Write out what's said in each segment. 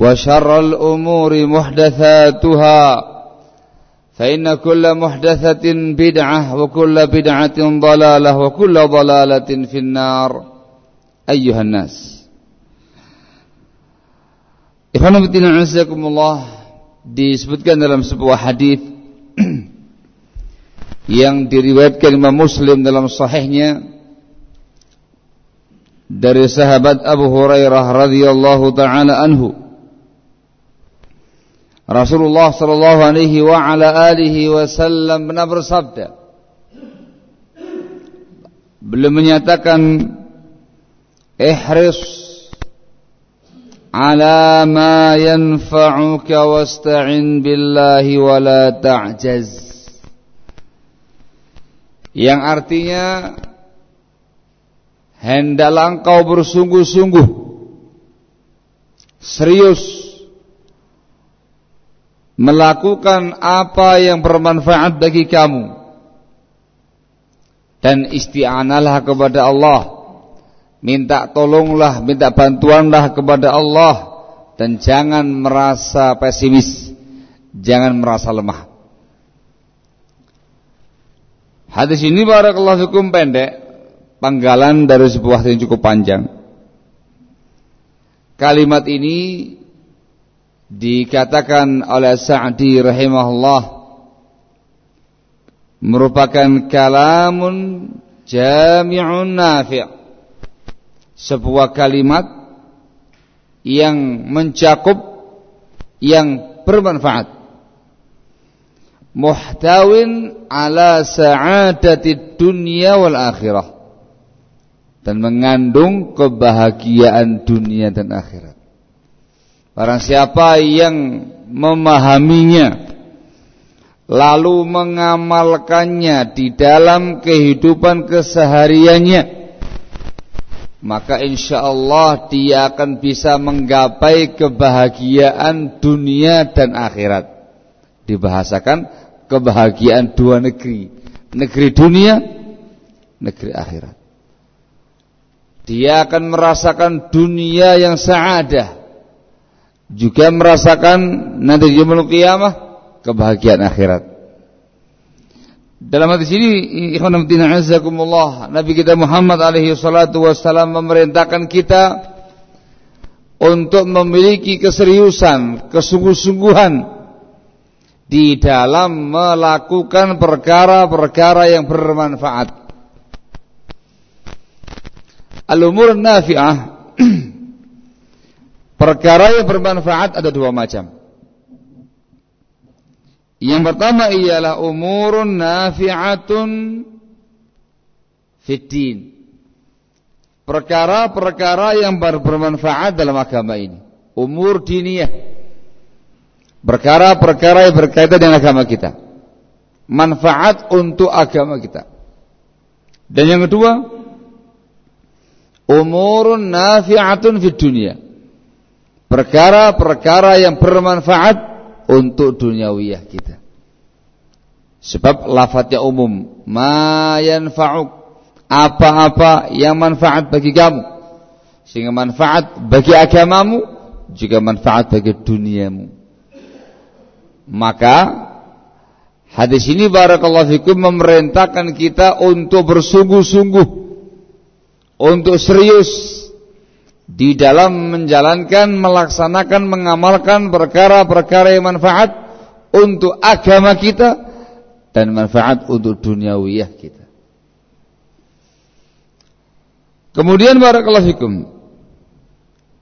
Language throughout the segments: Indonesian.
وشر الأمور محدثاتها فإن كل محدثة بدعة وكل بدعة ضلالة وكل ضلالة في النار أيها الناس Ikhwan Abdina Azzaikumullah disebutkan dalam sebuah hadis yang diriwayatkan Imam Muslim dalam sahihnya dari sahabat Abu Hurairah radhiyallahu taala anhu Rasulullah sallallahu alaihi wa ala alihi wasallam pernah bersabda Belum menyatakan ihris ala ma yanfa'uka wasta'in billahi wa la ta'jaz. Yang artinya hendaklah engkau bersungguh-sungguh serius melakukan apa yang bermanfaat bagi kamu. Dan isti'analah kepada Allah. Minta tolonglah minta bantuanlah kepada Allah. Dan jangan merasa pesimis. Jangan merasa lemah. Hadis ini barakallahu fikum pendek. Panggalan dari sebuah yang cukup panjang. Kalimat ini dikatakan oleh Sa'di rahimahullah merupakan kalamun jami'un nafi' sebuah kalimat yang mencakup yang bermanfaat. Muhtawin ala sa'adati dunia wal akhirah. Dan mengandung kebahagiaan dunia dan akhirat Barang siapa yang memahaminya lalu mengamalkannya di dalam kehidupan kesehariannya maka insya Allah dia akan bisa menggapai kebahagiaan dunia dan akhirat. Dibahasakan kebahagiaan dua negeri. Negeri dunia negeri akhirat. Dia akan merasakan dunia yang saadah juga merasakan nanti di yaumul qiyamah kebahagiaan akhirat. Dalam hadis ini ikhwan azakumullah Nabi kita Muhammad alaihi salatu wasallam memerintahkan kita untuk memiliki keseriusan, kesungguh-sungguhan di dalam melakukan perkara-perkara yang bermanfaat. Al-umur nafi'ah Perkara yang bermanfaat ada dua macam. Yang pertama ialah umurun nafi'atun fiddin. Perkara-perkara yang bermanfaat dalam agama ini. Umur diniyah. Perkara-perkara yang berkaitan dengan agama kita. Manfaat untuk agama kita. Dan yang kedua, umurun nafi'atun fid dunia. Perkara-perkara yang bermanfaat untuk duniawiyah kita. Sebab lafadznya umum, ma yanfa'uk. Apa-apa yang manfaat bagi kamu. Sehingga manfaat bagi agamamu juga manfaat bagi duniamu. Maka hadis ini barakallahu fikum memerintahkan kita untuk bersungguh-sungguh untuk serius di dalam menjalankan, melaksanakan, mengamalkan perkara-perkara yang manfaat untuk agama kita dan manfaat untuk duniawiyah kita. Kemudian barakallahu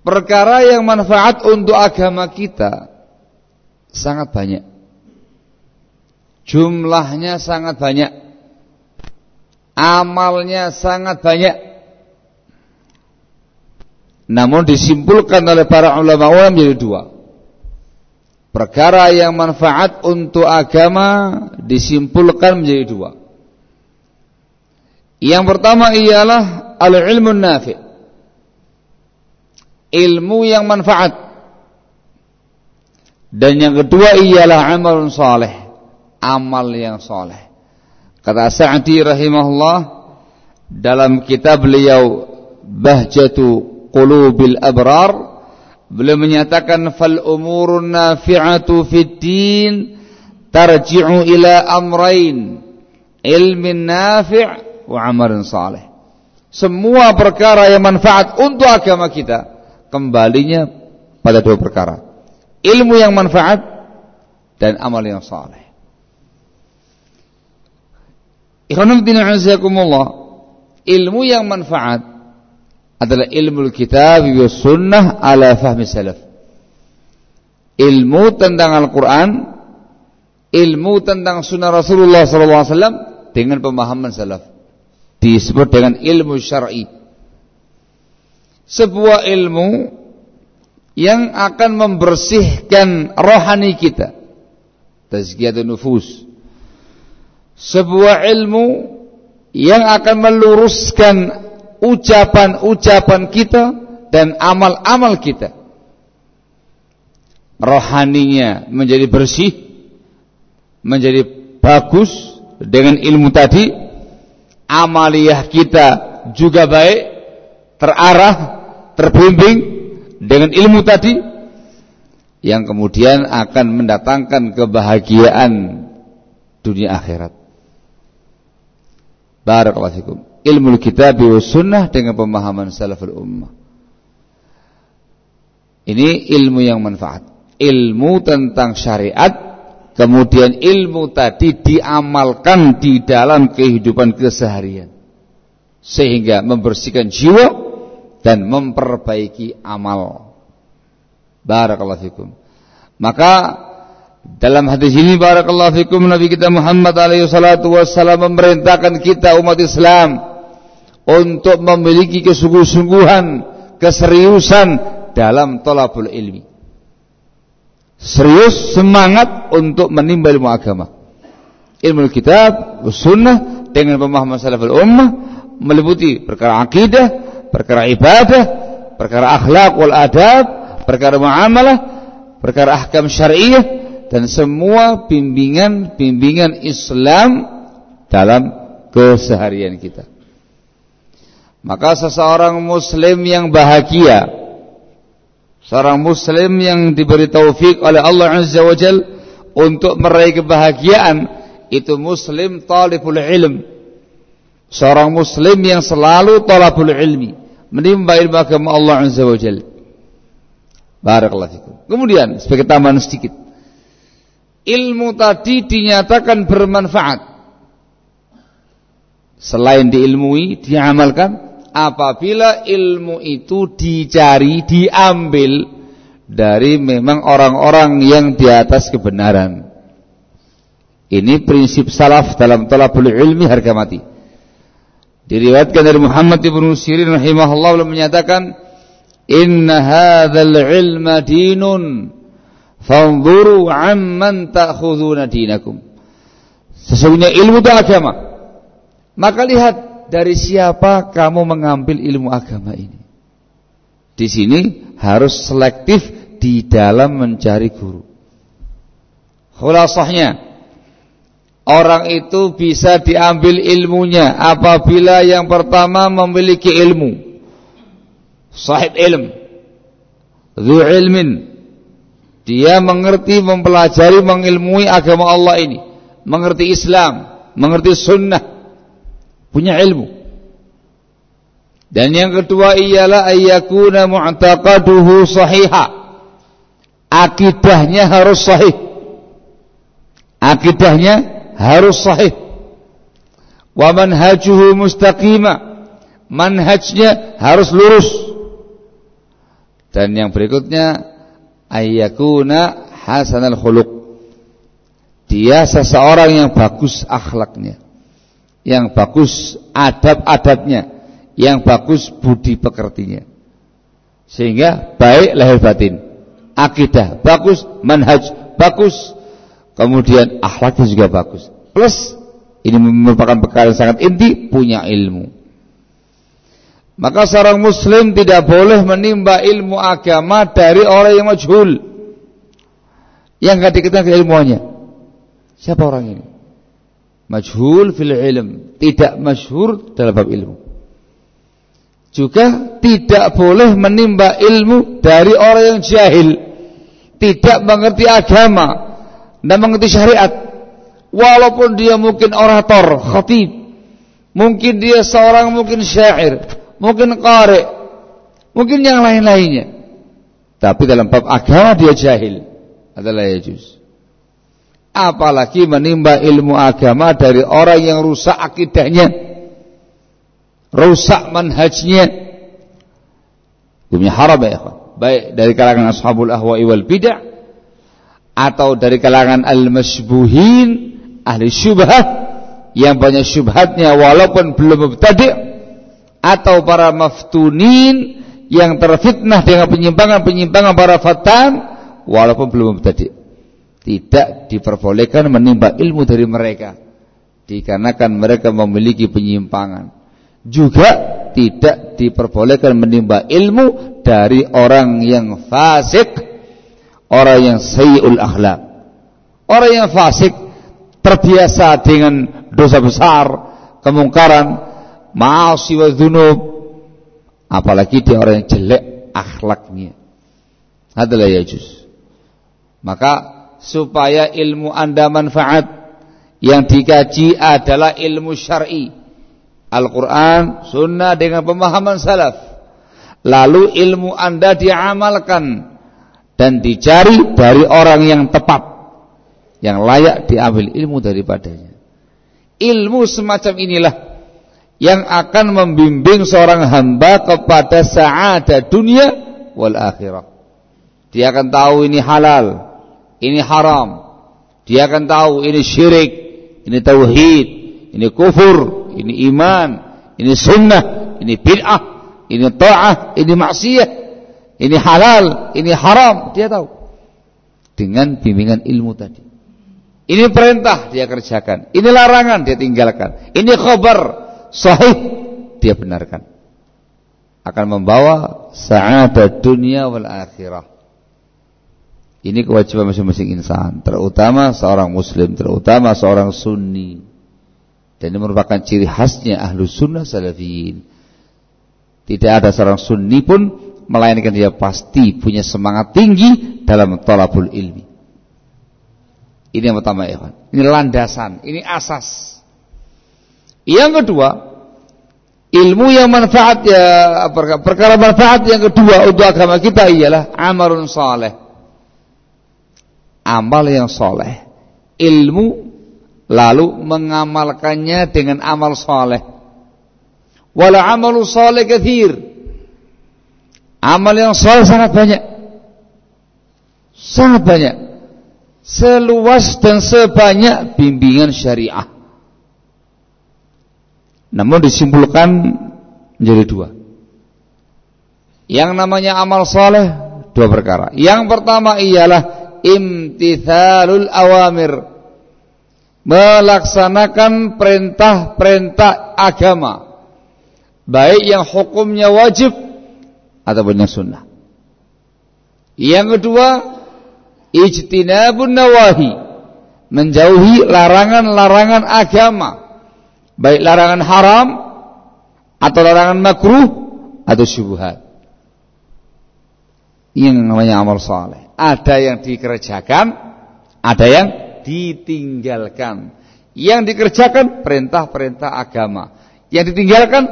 perkara yang manfaat untuk agama kita sangat banyak. Jumlahnya sangat banyak. Amalnya sangat banyak. Namun disimpulkan oleh para ulama ulama menjadi dua. Perkara yang manfaat untuk agama disimpulkan menjadi dua. Yang pertama ialah al-ilmu nafi. Ilmu yang manfaat. Dan yang kedua ialah amal saleh, amal yang saleh. Kata Sa'di rahimahullah dalam kitab beliau Bahjatu qulubil abrar beliau menyatakan fal umurun nafi'atu fid din tarji'u ila amrain ilmin nafi' wa amalin salih. Semua perkara yang manfaat untuk agama kita kembalinya pada dua perkara. Ilmu yang manfaat dan amal yang saleh Ikhwanul ilmu yang manfaat adalah ilmu kitab wa sunnah ala fahmi salaf. Ilmu tentang Al-Quran, ilmu tentang sunnah Rasulullah SAW dengan pemahaman salaf. Disebut dengan ilmu syar'i. Sebuah ilmu yang akan membersihkan rohani kita. Tazkiyatun nufus. Sebuah ilmu yang akan meluruskan ucapan-ucapan kita dan amal-amal kita. Rohaninya menjadi bersih, menjadi bagus dengan ilmu tadi. Amaliyah kita juga baik, terarah, terbimbing dengan ilmu tadi yang kemudian akan mendatangkan kebahagiaan dunia akhirat. Barakallahu fikum ilmu kitab wa sunnah dengan pemahaman salaful ummah. Ini ilmu yang manfaat. Ilmu tentang syariat, kemudian ilmu tadi diamalkan di dalam kehidupan keseharian. Sehingga membersihkan jiwa dan memperbaiki amal. Barakallahu fikum. Maka dalam hadis ini barakallahu fikum Nabi kita Muhammad alaihi salatu wasallam memerintahkan kita umat Islam untuk memiliki kesungguh-sungguhan, keseriusan dalam tolabul ilmi. Serius semangat untuk menimba ilmu agama. Ilmu kitab, sunnah dengan pemahaman salaful ummah meliputi perkara akidah, perkara ibadah, perkara akhlak wal adab, perkara muamalah, perkara ahkam syariah dan semua bimbingan-bimbingan Islam dalam keseharian kita. Maka seseorang muslim yang bahagia Seorang muslim yang diberi taufik oleh Allah Azza wa Jal Untuk meraih kebahagiaan Itu muslim talibul ilm. Seorang muslim yang selalu talabul ilmi Menimba ilmu agama Allah Azza wa Jal. Barakallahu fikum. Kemudian sebagai tambahan sedikit. Ilmu tadi dinyatakan bermanfaat. Selain diilmui, diamalkan apabila ilmu itu dicari, diambil dari memang orang-orang yang di atas kebenaran. Ini prinsip salaf dalam talabul ilmi harga mati. Diriwayatkan dari Muhammad ibn Sirin rahimahullah beliau menyatakan, "Inna hadzal ilma dinun, fanzuru amman ta'khuduna dinakum." Sesungguhnya ilmu itu agama. Maka lihat dari siapa kamu mengambil ilmu agama ini. Di sini harus selektif di dalam mencari guru. Khulasahnya, Orang itu bisa diambil ilmunya apabila yang pertama memiliki ilmu. Sahib ilm. Dhu ilmin. Dia mengerti, mempelajari, mengilmui agama Allah ini. Mengerti Islam, mengerti sunnah. Punya ilmu. Dan yang kedua ialah ayyakuna mu'taqaduhu sahiha. Akidahnya harus sahih. Akidahnya harus sahih. Wa manhajuhu mustaqima. Manhajnya harus lurus. Dan yang berikutnya ayyakuna hasanal khuluq. Dia seseorang yang bagus akhlaknya. Yang bagus adab-adabnya. Yang bagus budi pekertinya. Sehingga baik lahir batin. Akidah bagus, manhaj bagus, Kemudian akhlaknya juga bagus. Plus ini merupakan perkara yang sangat inti punya ilmu. Maka seorang muslim tidak boleh menimba ilmu agama dari orang yang majhul. Yang tidak diketahui ilmunya. Siapa orang ini? Majhul fil ilm, tidak masyhur dalam bab ilmu. Juga tidak boleh menimba ilmu dari orang yang jahil, tidak mengerti agama, dan mengerti syariat. Walaupun dia mungkin orator, khatib. Mungkin dia seorang mungkin syair. Mungkin qari. Mungkin yang lain-lainnya. Tapi dalam bab agama dia jahil. Adalah yajuz apalagi menimba ilmu agama dari orang yang rusak akidahnya. Rusak manhajnya. Hukumnya haram ya baik dari kalangan ashabul ahwa'i wal bid'ah atau dari kalangan al-masbuhin ahli syubhat yang banyak syubhatnya walaupun belum mubtadi atau para maftunin yang terfitnah dengan penyimpangan-penyimpangan para fatan walaupun belum mubtadi tidak diperbolehkan menimba ilmu dari mereka dikarenakan mereka memiliki penyimpangan juga tidak diperbolehkan menimba ilmu dari orang yang fasik orang yang sayyul akhlak. Orang yang fasik terbiasa dengan dosa besar, kemungkaran, maasi wa dzunub. Apalagi dia orang yang jelek akhlaknya. Adalah yajus. Maka supaya ilmu Anda manfaat yang dikaji adalah ilmu syar'i. Al-Quran, sunnah dengan pemahaman salaf. Lalu ilmu Anda diamalkan dan dicari dari orang yang tepat yang layak diambil ilmu daripadanya ilmu semacam inilah yang akan membimbing seorang hamba kepada sa'adah dunia wal akhirah dia akan tahu ini halal ini haram dia akan tahu ini syirik ini tauhid ini kufur ini iman ini sunnah ini bid'ah ini ta'ah ini maksiat ini halal, ini haram, dia tahu. Dengan bimbingan ilmu tadi. Ini perintah dia kerjakan, ini larangan dia tinggalkan. Ini khabar sahih dia benarkan. Akan membawa sa'adat dunia wal akhirah. Ini kewajiban masing-masing insan, terutama seorang muslim, terutama seorang sunni. Dan ini merupakan ciri khasnya ahlu sunnah salafiyin. Tidak ada seorang sunni pun melainkan dia pasti punya semangat tinggi dalam tolabul ilmi. Ini yang pertama ya Ini landasan, ini asas. Yang kedua, ilmu yang manfaat ya perkara manfaat yang kedua untuk agama kita ialah amalun saleh. Amal yang soleh. Ilmu lalu mengamalkannya dengan amal soleh. Wala amalu saleh kathir Amal yang soleh sangat banyak. Sangat banyak. seluas dan sebanyak bimbingan syariah. Namun disimpulkan menjadi dua. Yang namanya amal soleh dua perkara. Yang pertama ialah imtithalul awamir. Melaksanakan perintah-perintah agama. Baik yang hukumnya wajib ataupun yang sunnah. Yang kedua, ijtinabun nawahi. Menjauhi larangan-larangan agama. Baik larangan haram atau larangan makruh atau syubhat. Ini yang namanya amal saleh. Ada yang dikerjakan, ada yang ditinggalkan. Yang dikerjakan perintah-perintah agama. Yang ditinggalkan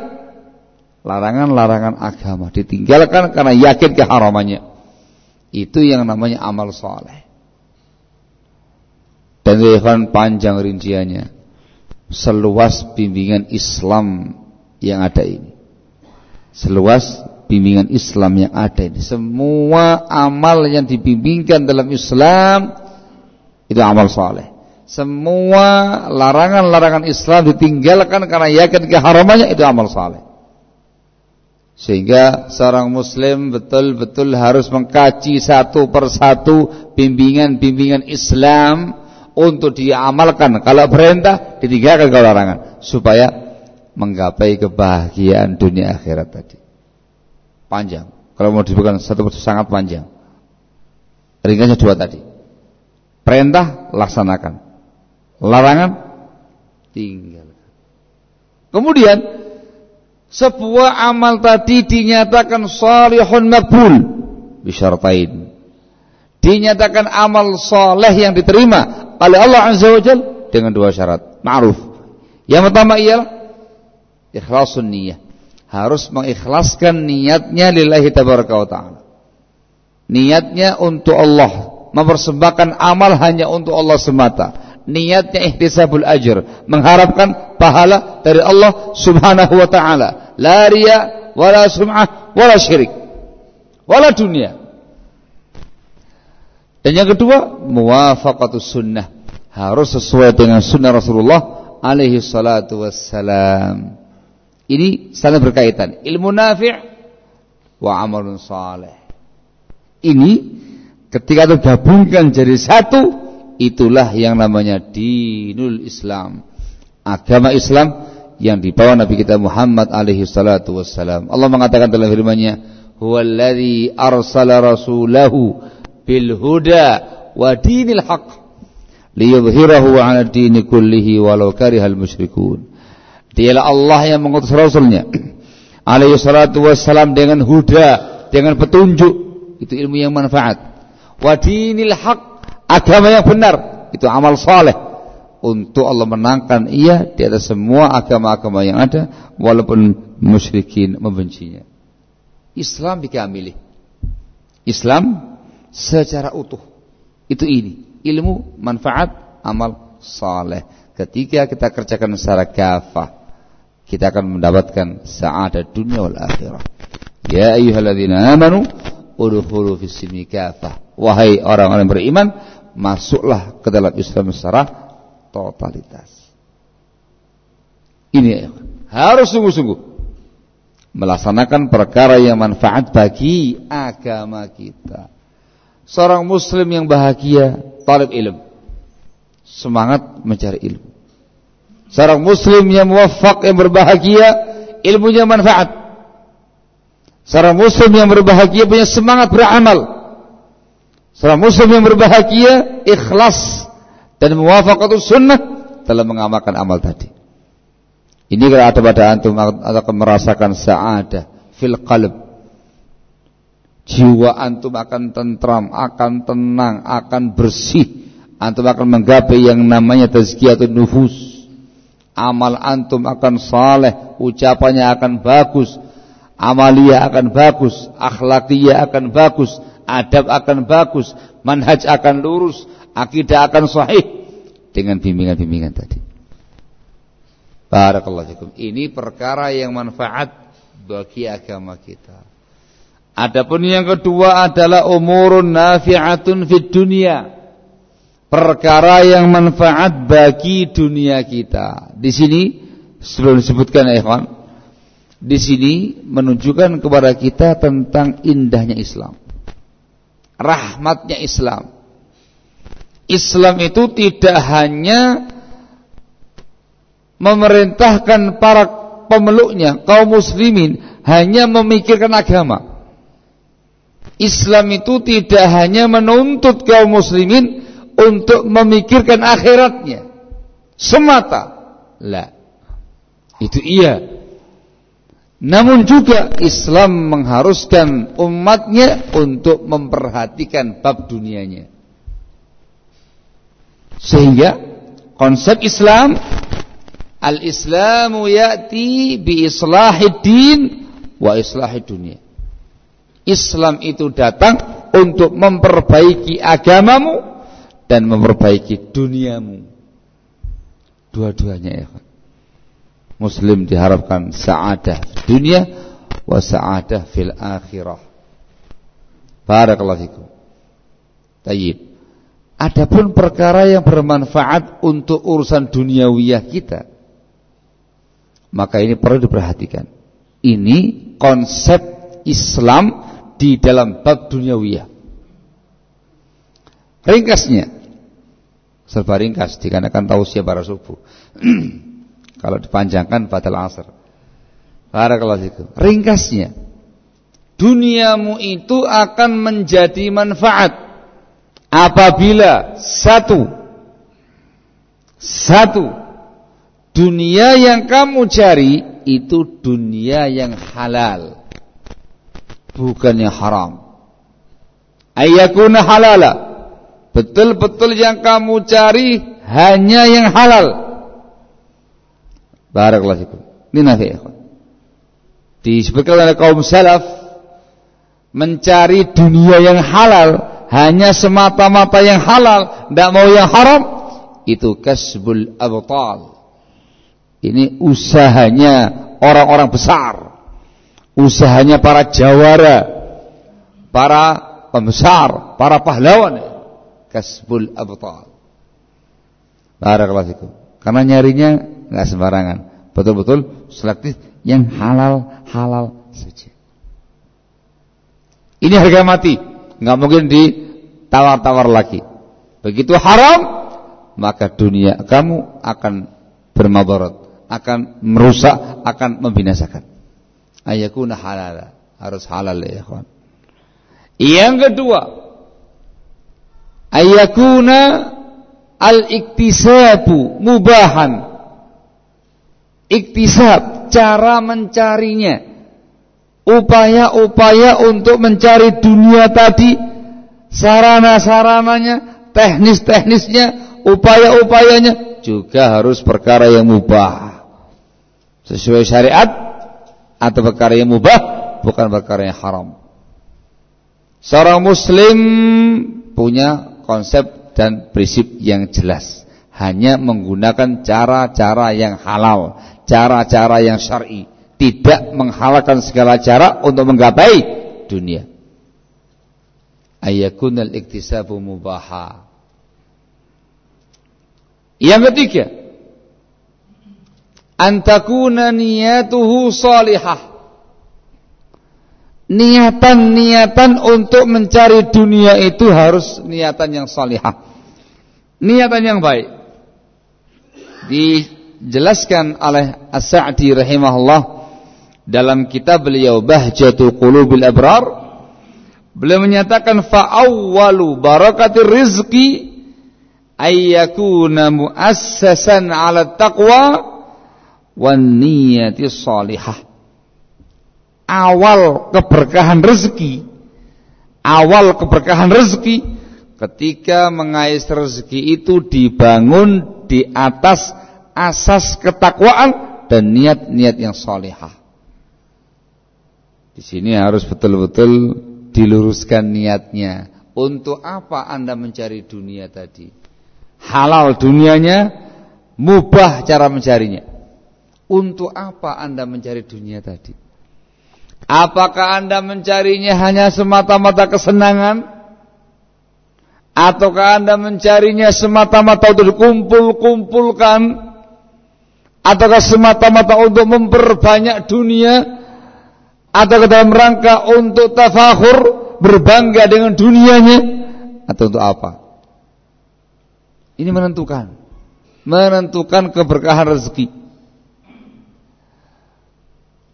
larangan-larangan agama. Ditinggalkan karena yakin keharamannya. Itu yang namanya amal soleh. Dan Tuhan panjang rinciannya. Seluas bimbingan Islam yang ada ini. Seluas bimbingan Islam yang ada ini. Semua amal yang dibimbingkan dalam Islam itu amal soleh. Semua larangan-larangan Islam ditinggalkan karena yakin keharamannya itu amal soleh. Sehingga seorang muslim betul-betul harus mengkaji satu persatu bimbingan-bimbingan Islam untuk diamalkan. Kalau perintah ditinggalkan kalau larangan supaya menggapai kebahagiaan dunia akhirat tadi. Panjang. Kalau mau disebutkan satu persatu sangat panjang. Ringkasnya dua tadi. Perintah laksanakan. Larangan tinggalkan. Kemudian sebuah amal tadi dinyatakan salihun makbul bisyaratain dinyatakan amal soleh yang diterima oleh Allah Azza wa Jal dengan dua syarat ma'ruf yang pertama ialah ikhlasun niyah harus mengikhlaskan niatnya lillahi tabaraka wa ta'ala. Niatnya untuk Allah. Mempersembahkan amal hanya untuk Allah semata. Niatnya ihtisabul ajr. Mengharapkan pahala dari Allah Subhanahu wa taala. La riya wala sum'ah wala syirik. Wala dunia. Dan yang kedua muwafaqatus sunnah. Harus sesuai dengan sunnah Rasulullah alaihi salatu wassalam ini sangat berkaitan. Ilmu nafi' wa amalun saleh ini ketika tergabungkan jadi satu itulah yang namanya dinul Islam. Agama Islam yang dibawa Nabi kita Muhammad alaihi salatu wassalam. Allah mengatakan dalam firman-Nya huwallazi arsala rasulahu bil huda wa dinil haq liyudhhirahu 'ala dini kullihi walau karihal musyrikun Dialah Allah yang mengutus rasulnya. Alaihi salatu wassalam dengan huda dengan petunjuk. Itu ilmu yang manfaat. Wa dinil haq agama yang benar. Itu amal soleh untuk Allah menangkan ia di atas semua agama-agama yang ada walaupun musyrikin membencinya. Islam milih. Islam secara utuh. Itu ini. Ilmu manfaat amal soleh ketika kita kerjakan secara kafah kita akan mendapatkan sa'adat dunia wal akhirah ya ayyuhalladzina amanu udkhulu fis silmi kafah wahai orang-orang beriman masuklah ke dalam Islam secara totalitas. Ini harus sungguh-sungguh melaksanakan perkara yang manfaat bagi agama kita. Seorang muslim yang bahagia, talib ilmu. Semangat mencari ilmu. Seorang muslim yang muwafaq yang berbahagia, ilmunya manfaat. Seorang muslim yang berbahagia punya semangat beramal Seorang muslim yang berbahagia, ikhlas dan muwafaqatus sunnah dalam mengamalkan amal tadi. Ini kalau ada pada antum akan merasakan sa'adah fil qalb. Jiwa antum akan tentram, akan tenang, akan bersih. Antum akan menggapai yang namanya tazkiyatun nufus. Amal antum akan saleh, ucapannya akan bagus, amalia akan bagus, akhlakiyah akan bagus, adab akan bagus, manhaj akan lurus, akidah akan sahih dengan bimbingan-bimbingan tadi. Barakallahu fikum. Ini perkara yang manfaat bagi agama kita. Adapun yang kedua adalah umurun nafi'atun fid dunia. Perkara yang manfaat bagi dunia kita. Di sini sebelum disebutkan ya ikhwan, di sini menunjukkan kepada kita tentang indahnya Islam. Rahmatnya Islam. Islam itu tidak hanya memerintahkan para pemeluknya, kaum muslimin hanya memikirkan agama. Islam itu tidak hanya menuntut kaum muslimin untuk memikirkan akhiratnya semata. La. Itu iya. Namun juga Islam mengharuskan umatnya untuk memperhatikan bab dunianya. Sehingga konsep Islam Al-Islamu ya'ti bi islahid din wa islahid dunia. Islam itu datang untuk memperbaiki agamamu dan memperbaiki duniamu. Dua-duanya ya. Muslim diharapkan sa'adah dunia wa sa'adah fil akhirah. Barakallahu fikum. Tayyib. Adapun perkara yang bermanfaat untuk urusan duniawiyah kita, maka ini perlu diperhatikan. Ini konsep Islam di dalam bab duniawiyah. Ringkasnya, serba ringkas dikarenakan tausiah para subuh. Kalau dipanjangkan batal asar. Barakallahu. Ringkasnya, duniamu itu akan menjadi manfaat apabila satu satu dunia yang kamu cari itu dunia yang halal bukan yang haram ayakuna halala Betul-betul yang kamu cari hanya yang halal. Barakallahu fikum. Ini nafi ikhwan. Disebutkan oleh kaum salaf mencari dunia yang halal hanya semata-mata yang halal, tidak mau yang haram, itu kasbul abtal. Ini usahanya orang-orang besar. Usahanya para jawara, para pembesar, para pahlawan kasbul abtal. Barakallahu fikum. Karena nyarinya nggak sembarangan, betul-betul selektif yang halal-halal saja. Ini harga mati, nggak mungkin ditawar-tawar lagi. Begitu haram, maka dunia kamu akan bermabarat, akan merusak, akan membinasakan. Ayakuna halal, harus halal ya kawan. Yang kedua, ayakuna al-iktisabu mubahan. Iktisab cara mencarinya. Upaya-upaya untuk mencari dunia tadi sarana-sarananya teknis-teknisnya upaya-upayanya juga harus perkara yang mubah. Sesuai syariat atau perkara yang mubah bukan perkara yang haram. Seorang muslim punya konsep dan prinsip yang jelas. Hanya menggunakan cara-cara yang halal, cara-cara yang syar'i, tidak menghalalkan segala cara untuk menggapai dunia. Ayakunal iktisabu mubaha. Yang ketiga, antakuna niyatuhu salihah niatan-niatan untuk mencari dunia itu harus niatan yang salihah. Niatan yang baik. Dijelaskan oleh As-Sa'di rahimahullah dalam kitab beliau Bahjatul Qulubil Abrar beliau menyatakan fa'awwalu barakatir rizqi ayyakuna muassasan 'ala taqwa wan niyati salihah awal keberkahan rezeki awal keberkahan rezeki ketika mengais rezeki itu dibangun di atas asas ketakwaan dan niat-niat yang solehah. Di sini harus betul-betul diluruskan niatnya. Untuk apa anda mencari dunia tadi? Halal dunianya, mubah cara mencarinya. Untuk apa anda mencari dunia tadi? Apakah anda mencarinya hanya semata-mata kesenangan? Ataukah Anda mencarinya semata-mata untuk dikumpul-kumpulkan? Ataukah semata-mata untuk memperbanyak dunia? Atau dalam rangka untuk tafakhur, berbangga dengan dunianya? Atau untuk apa? Ini menentukan. Menentukan keberkahan rezeki.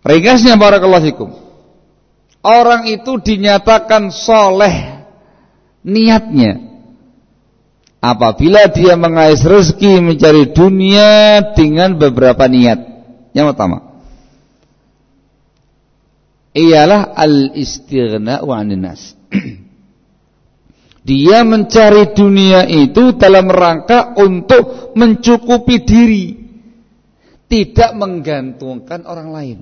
Ringkasnya barakallahu fikum. Orang itu dinyatakan soleh niatnya apabila dia mengais rezeki mencari dunia dengan beberapa niat. Yang pertama, ialah al-istighna wa nas. dia mencari dunia itu dalam rangka untuk mencukupi diri, tidak menggantungkan orang lain.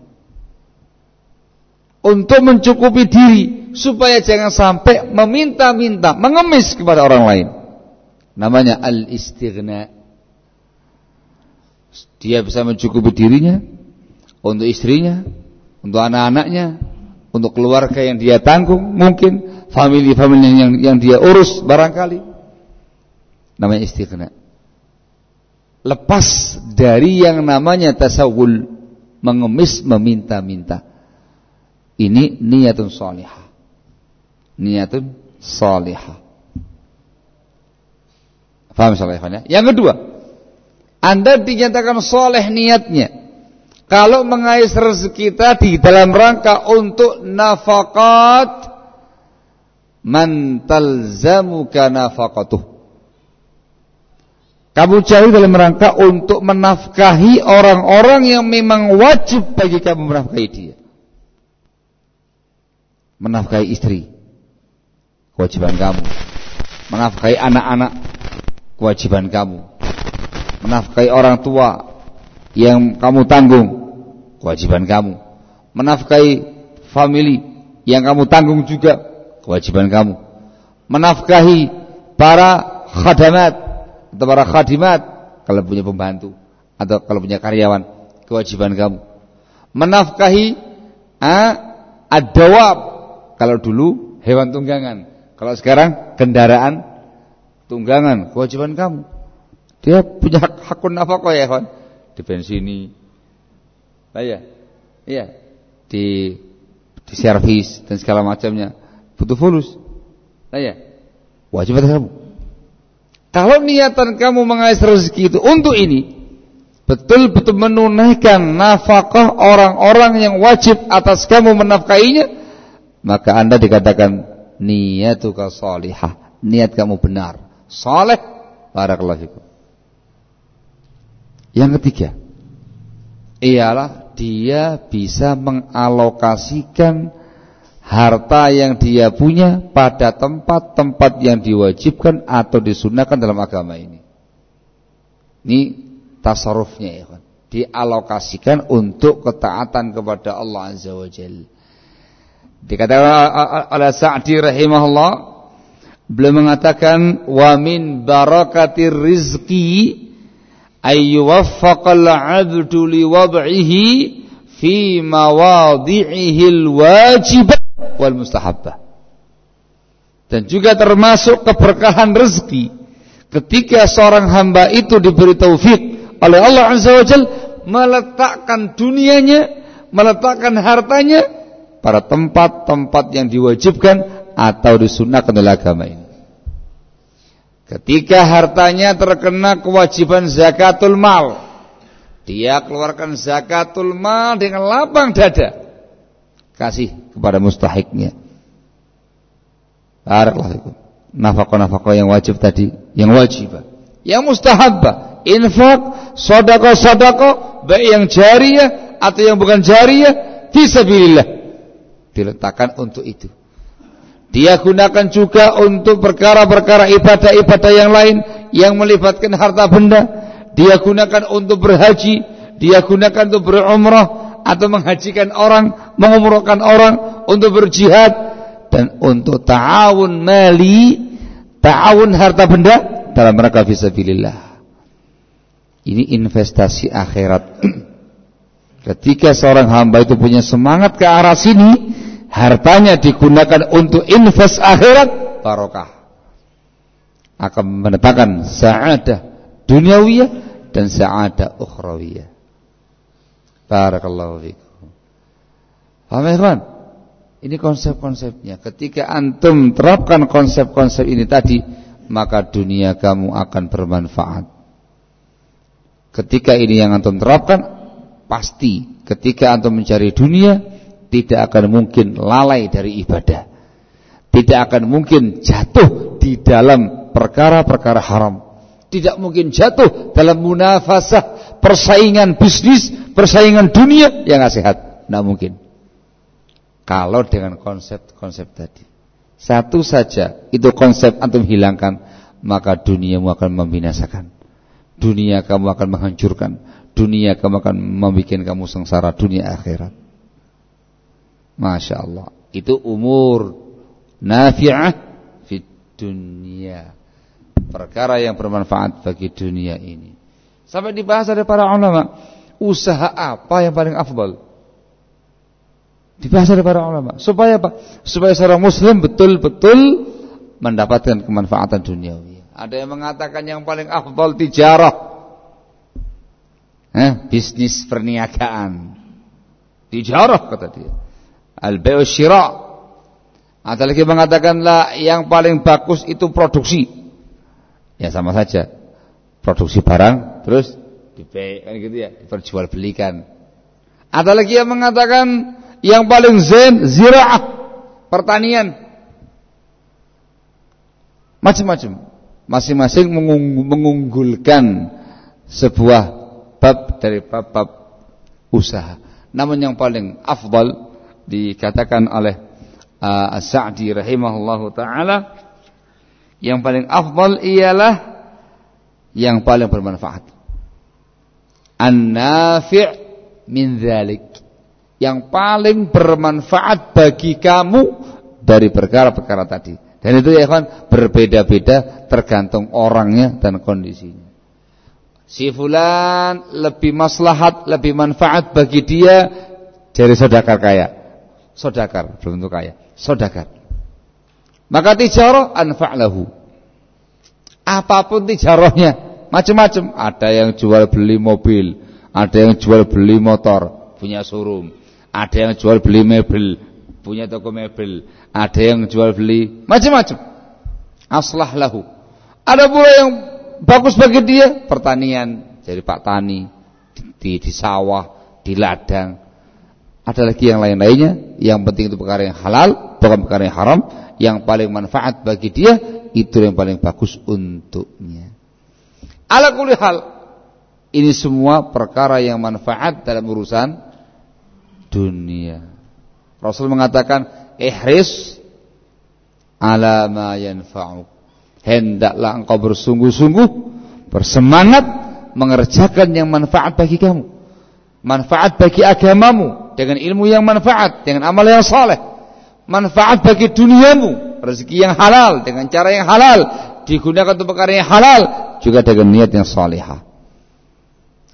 Untuk mencukupi diri supaya jangan sampai meminta-minta, mengemis kepada orang lain. Namanya al-istighna. Dia bisa mencukupi dirinya untuk istrinya, untuk anak-anaknya, untuk keluarga yang dia tanggung, mungkin family-family yang yang dia urus barangkali. Namanya istighna. Lepas dari yang namanya tasawul, mengemis meminta-minta. Ini niatun salihah. Niatun salihah. Faham ya? Yang kedua, Anda dinyatakan soleh niatnya. Kalau mengais rezeki tadi dalam rangka untuk nafakat man talzamuka nafaqatuh. Kamu cari dalam rangka untuk menafkahi orang-orang yang memang wajib bagi kamu menafkahi dia. Menafkahi istri, kewajiban kamu. Menafkahi anak-anak, kewajiban kamu. Menafkahi orang tua yang kamu tanggung, kewajiban kamu. Menafkahi family yang kamu tanggung juga, kewajiban kamu. Menafkahi para khadamat atau para khadimat kalau punya pembantu atau kalau punya karyawan, kewajiban kamu. Menafkahi ah, ad-dawab kalau dulu hewan tunggangan, kalau sekarang kendaraan tunggangan, kewajiban kamu. Dia punya hak hakun nafkah ya, kawan. Di bensini. Nah, ya. Iya. Di di servis dan segala macamnya. Butuh fulus. Nah, ya. Wajib atas kamu. Kalau niatan kamu mengais rezeki itu untuk ini, betul-betul menunaikan nafkah orang-orang yang wajib atas kamu menafkainya, maka Anda dikatakan niyatuka salihah, niat kamu benar saleh barakallahu. Yang ketiga ialah dia bisa mengalokasikan harta yang dia punya pada tempat-tempat yang diwajibkan atau disunahkan dalam agama ini. Ini tasarrufnya ya kan. Dialokasikan untuk ketaatan kepada Allah Azza wa Jalla. Dikatakan oleh Sa'di rahimahullah Beliau mengatakan wa min barakatir rizqi ayyuwaffaqal 'abdu liwad'ihi fi mawadhi'ihi alwajib wal mustahabbah. Dan juga termasuk keberkahan rezeki ketika seorang hamba itu diberi taufik oleh Allah Azza wa Jal meletakkan dunianya, meletakkan hartanya pada tempat-tempat yang diwajibkan atau disunahkan oleh agama ini. Ketika hartanya terkena kewajiban zakatul mal, dia keluarkan zakatul mal dengan lapang dada. Kasih kepada mustahiknya. Barakallahu Nafkah-nafkah yang wajib tadi, yang wajib. Yang mustahabah, infak, sedekah-sedekah, baik yang jariah atau yang bukan jariah, fisabilillah. Diletakkan untuk itu. Dia gunakan juga untuk perkara-perkara ibadah-ibadah yang lain yang melibatkan harta benda. Dia gunakan untuk berhaji, dia gunakan untuk berumrah atau menghajikan orang, mengumrohkan orang, untuk berjihad dan untuk ta'awun mali, ta'awun harta benda dalam rangka fisabilillah. Ini investasi akhirat. Ketika seorang hamba itu punya semangat ke arah sini, hartanya digunakan untuk invest akhirat barokah akan mendatangkan sa'adah duniawiyah dan sa'adah ukhrawiyah. Barakallahu fikum. Paham ya, Ini konsep-konsepnya. Ketika antum terapkan konsep-konsep ini tadi, maka dunia kamu akan bermanfaat. Ketika ini yang antum terapkan, pasti ketika antum mencari dunia, tidak akan mungkin lalai dari ibadah. Tidak akan mungkin jatuh di dalam perkara-perkara haram. Tidak mungkin jatuh dalam munafasah, persaingan bisnis, persaingan dunia yang gak sehat. Tidak mungkin. Kalau dengan konsep-konsep tadi. Satu saja itu konsep antum hilangkan, maka duniamu akan membinasakan. Dunia kamu akan menghancurkan. Dunia kamu akan membuat kamu sengsara dunia akhirat. Masya Allah. Itu umur nafi'ah di dunia. Perkara yang bermanfaat bagi dunia ini. Sampai dibahas oleh para ulama. Usaha apa yang paling afdal? Dibahas oleh para ulama. Supaya apa? Supaya seorang muslim betul-betul mendapatkan kemanfaatan duniawi. Ada yang mengatakan yang paling afdal tijarah. Eh, bisnis perniagaan. Tijarah kata dia al-bai' syira. Ada lagi mengatakanlah yang paling bagus itu produksi. Ya sama saja. Produksi barang terus dibai kan gitu ya, diperjualbelikan. Ada lagi yang mengatakan yang paling zen ziraah, pertanian. Macam-macam. Masing-masing mengunggulkan sebuah bab dari bab-bab usaha. Namun yang paling afdal dikatakan oleh uh, As-Sa'di rahimahullahu taala yang paling afdal ialah yang paling bermanfaat. An-nafi' min dzalik. Yang paling bermanfaat bagi kamu dari perkara-perkara tadi. Dan itu ya kan berbeda-beda tergantung orangnya dan kondisinya. Si fulan lebih maslahat, lebih manfaat bagi dia dari saudara kaya sodakar belum tentu kaya. Sodakar. Maka tijarah anfa'lahu. Apa pun tijarahnya macam-macam. Ada yang jual beli mobil ada yang jual beli motor punya showroom. Ada yang jual beli mebel punya toko mebel. Ada yang jual beli macam-macam. Aslah lahu. Ada pula yang bagus bagi dia pertanian. Jadi pak tani di, di sawah di ladang ada lagi yang lain-lainnya, yang penting itu perkara yang halal, bukan perkara yang haram, yang paling manfaat bagi dia, itu yang paling bagus untuknya. Ala hal, ini semua perkara yang manfaat dalam urusan dunia. Rasul mengatakan, ihris ala ma yanfa'uk. Hendaklah engkau bersungguh-sungguh, bersemangat mengerjakan yang manfaat bagi kamu. Manfaat bagi agamamu, dengan ilmu yang manfaat, dengan amal yang saleh. Manfaat bagi duniamu, rezeki yang halal dengan cara yang halal, digunakan untuk perkara yang halal juga dengan niat yang salihah.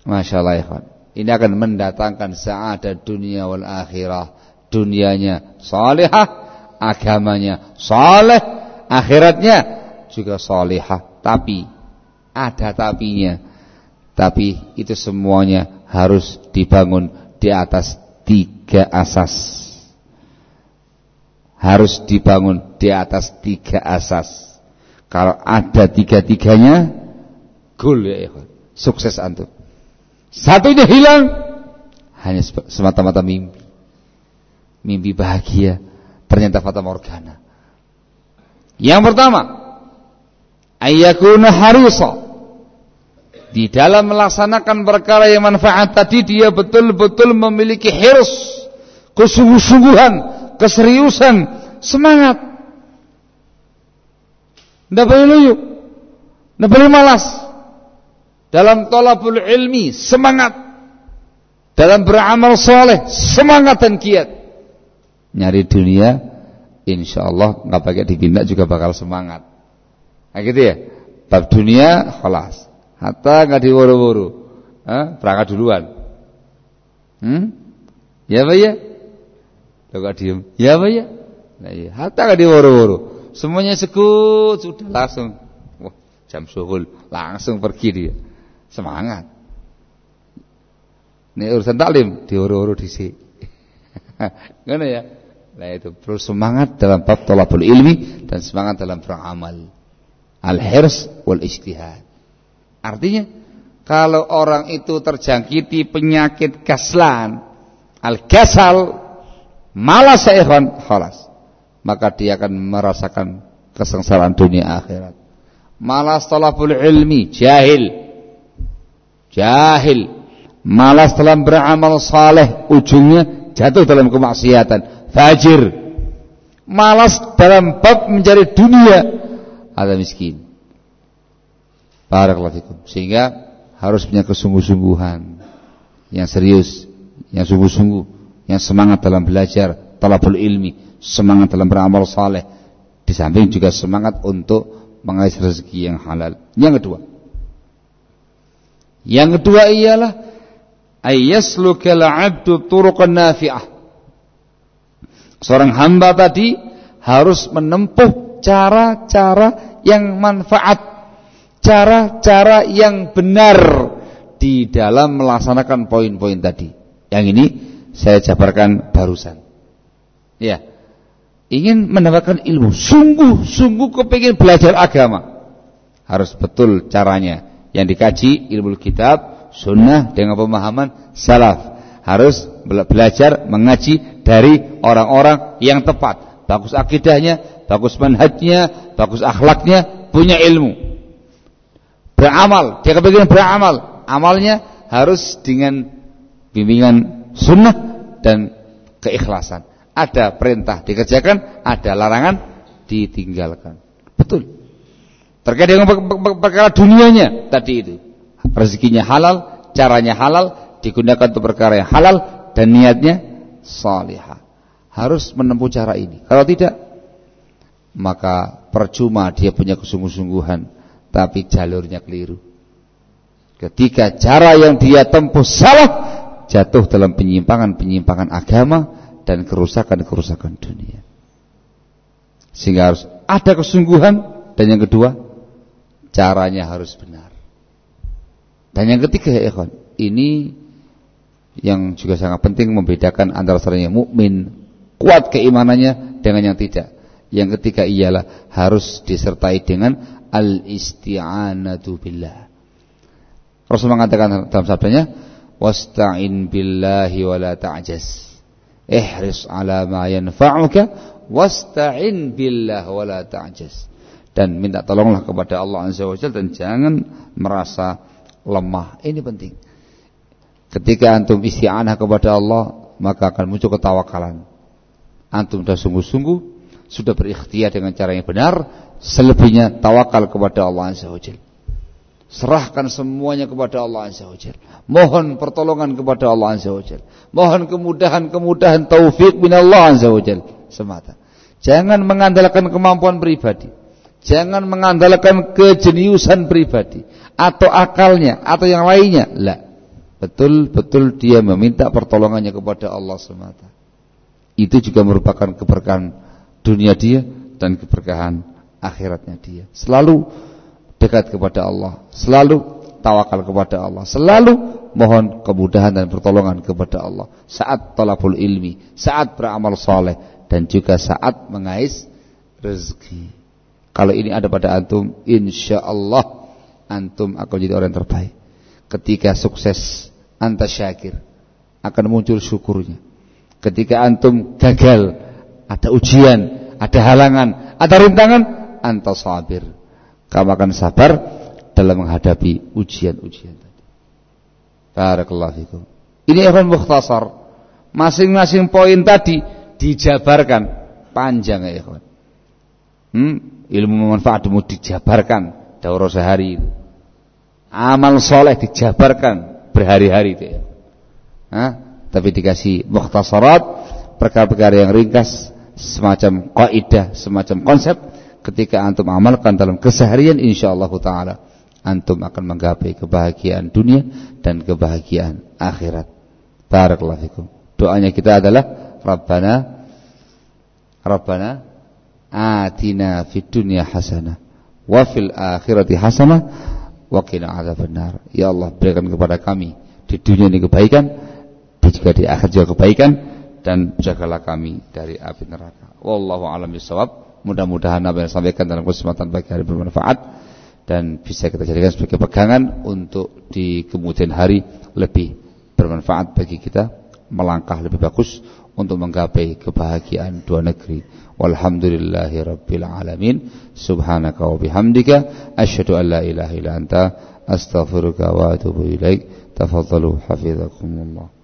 Masya Allah ya Ini akan mendatangkan sa'adat dunia wal akhirah. Dunianya salihah, agamanya saleh, akhiratnya juga salihah. Tapi ada tapinya. Tapi itu semuanya harus dibangun di atas tiga asas. Harus dibangun di atas tiga asas. Kalau ada tiga-tiganya, gol ya ikhwan. Sukses antum. Satunya hilang, hanya semata-mata mimpi. Mimpi bahagia, ternyata fata morgana. Yang pertama, ayyakuna harisa di dalam melaksanakan perkara yang manfaat tadi dia betul-betul memiliki hirs, kesungguh-sungguhan, keseriusan, semangat. Tidak boleh loyo, tidak boleh malas. Dalam tolabul ilmi, semangat. Dalam beramal soleh, semangat dan kiat. Nyari dunia, insya Allah nggak pakai dipindah juga bakal semangat. Nah gitu ya. Bab dunia, kelas Hatta nggak diwuru-wuru. Berangkat duluan. Hmm? Ya Pak ya? Lo diem. Ya Pak ya? Nah, iya. Hatta nggak diwuru-wuru. Semuanya sekut sudah langsung. Wah, jam suhul langsung pergi dia. Semangat. Ini urusan taklim diuru-uru sini. Ngono ya. Nah itu perlu semangat dalam bab tolabul ilmi dan semangat dalam beramal. Al-hirs wal ijtihad. Artinya kalau orang itu terjangkiti penyakit kaslan, al-gasal, malas ikhwan, khalas. Maka dia akan merasakan kesengsaraan dunia akhirat. Malas talabul ilmi, jahil. Jahil. Malas dalam beramal saleh, ujungnya jatuh dalam kemaksiatan. Fajir. Malas dalam bab mencari dunia, ada miskin. Barakallahu. Sehingga harus punya kesungguh-sungguhan yang serius, yang sungguh-sungguh, yang semangat dalam belajar, talabul ilmi, semangat dalam beramal saleh. Di samping juga semangat untuk mengais rezeki yang halal. Yang kedua. Yang kedua ialah ayyaslukal 'abdu turuqan nafi'ah. Seorang hamba tadi harus menempuh cara-cara yang manfaat cara-cara yang benar di dalam melaksanakan poin-poin tadi. Yang ini saya jabarkan barusan. Ya. Ingin mendapatkan ilmu, sungguh-sungguh kepingin belajar agama. Harus betul caranya. Yang dikaji ilmu kitab, sunnah dengan pemahaman salaf. Harus belajar mengaji dari orang-orang yang tepat. Bagus akidahnya, bagus manhajnya, bagus akhlaknya, punya ilmu beramal, dia kepingin beramal. Amalnya harus dengan bimbingan sunnah dan keikhlasan. Ada perintah dikerjakan, ada larangan ditinggalkan. Betul. Terkait dengan perkara dunianya tadi itu. Rezekinya halal, caranya halal, digunakan untuk perkara yang halal dan niatnya salihah. Harus menempuh cara ini. Kalau tidak, maka percuma dia punya kesungguh-sungguhan tapi jalurnya keliru. Ketika cara yang dia tempuh salah, jatuh dalam penyimpangan-penyimpangan agama dan kerusakan-kerusakan dunia. Sehingga harus ada kesungguhan dan yang kedua, caranya harus benar. Dan yang ketiga ya ikhwan, ini yang juga sangat penting membedakan antara seorang yang mukmin kuat keimanannya dengan yang tidak. Yang ketiga ialah harus disertai dengan al-isti'anatu billah. Rasul mengatakan dalam sabdanya, "Wasta'in billahi wa la ta'jaz." Ihris ala ma yanfa'uka wasta'in billah wa la ta'jaz. Dan minta tolonglah kepada Allah Azza wa Jalla dan jangan merasa lemah. Ini penting. Ketika antum isti'anah kepada Allah, maka akan muncul ketawakalan. Antum sudah sungguh-sungguh, sudah berikhtiar dengan cara yang benar, Selebihnya tawakal kepada Allah Azza wa Serahkan semuanya kepada Allah Azza wa Mohon pertolongan kepada Allah Azza wa Mohon kemudahan-kemudahan taufik min Allah Azza wa semata. Jangan mengandalkan kemampuan pribadi. Jangan mengandalkan kejeniusan pribadi atau akalnya atau yang lainnya. La. Betul-betul dia meminta pertolongannya kepada Allah semata. Itu juga merupakan keberkahan dunia dia dan keberkahan akhiratnya dia. Selalu dekat kepada Allah, selalu tawakal kepada Allah, selalu mohon kemudahan dan pertolongan kepada Allah saat talabul ilmi, saat beramal soleh dan juga saat mengais rezeki. Kalau ini ada pada antum, insya Allah antum akan jadi orang terbaik. Ketika sukses, anta syakir akan muncul syukurnya. Ketika antum gagal, ada ujian, ada halangan, ada rintangan, anta sabir. Kamu akan sabar dalam menghadapi ujian-ujian tadi. Barakallahu fikum. Ini ikhwan mukhtasar. Masing-masing poin tadi dijabarkan panjang ya ikhwan. Hmm, ilmu manfaatmu dijabarkan daurah sehari itu. Amal soleh dijabarkan berhari-hari itu ya. Tapi dikasih mukhtasarat perkara-perkara yang ringkas semacam kaidah, semacam konsep ketika antum amalkan dalam keseharian insyaallah taala antum akan menggapai kebahagiaan dunia dan kebahagiaan akhirat. Barakallahu fikum. Doanya kita adalah Rabbana Rabbana atina fid dunya hasanah wa fil akhirati hasanah wa qina adzabannar. Ya Allah, berikan kepada kami di dunia ini kebaikan, dan juga di akhir juga kebaikan dan jagalah kami dari api neraka. Wallahu a'lam bishawab. Mudah-mudahan apa yang disampaikan dalam kesempatan pagi hari bermanfaat dan bisa kita jadikan sebagai pegangan untuk di kemudian hari lebih bermanfaat bagi kita melangkah lebih bagus untuk menggapai kebahagiaan dua negeri. Walhamdulillahi rabbil alamin. Subhanaka wa bihamdika asyhadu an la ilaha illa anta astaghfiruka wa atubu ilaik. Tafadhalu hafizakumullah.